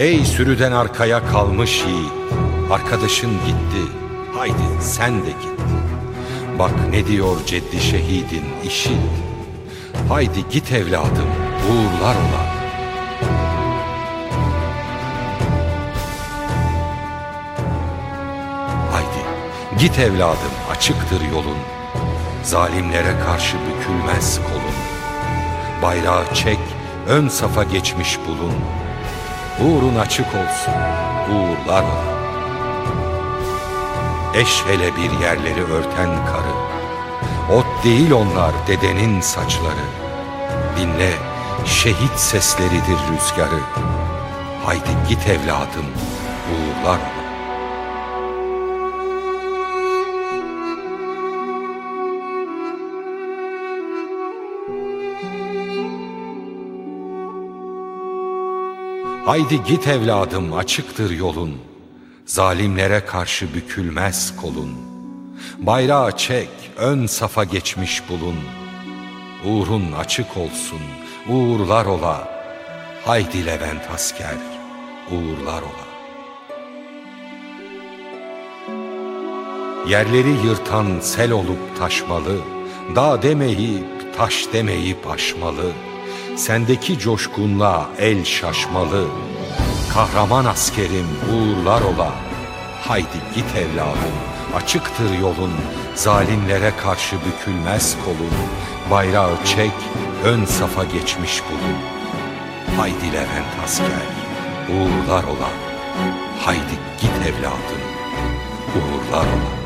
Ey sürüden arkaya kalmış yiğit, arkadaşın gitti, haydi sen de git. Bak ne diyor ceddi şehidin işit, haydi git evladım uğurlar ola. Haydi git evladım açıktır yolun, zalimlere karşı bükülmez kolun. Bayrağı çek, ön safa geçmiş bulun. Uğrun açık olsun, uğurlar ola. Eş hele bir yerleri örten karı. Ot değil onlar dedenin saçları. Dinle, şehit sesleridir rüzgarı. Haydi git evladım, uğurlar ola. Haydi git evladım açıktır yolun, Zalimlere karşı bükülmez kolun. Bayrağı çek, ön safa geçmiş bulun. Uğrun açık olsun, uğurlar ola. Haydi Levent asker, uğurlar ola. Yerleri yırtan sel olup taşmalı, Dağ demeyip, taş demeyip aşmalı, Sendeki coşkunla el şaşmalı, Kahraman askerim uğurlar ola, Haydi git evladım, açıktır yolun, Zalimlere karşı bükülmez kolun, Bayrağı çek, ön safa geçmiş bulun. Haydi Levent asker, uğurlar ola, Haydi git evladım, uğurlar ola.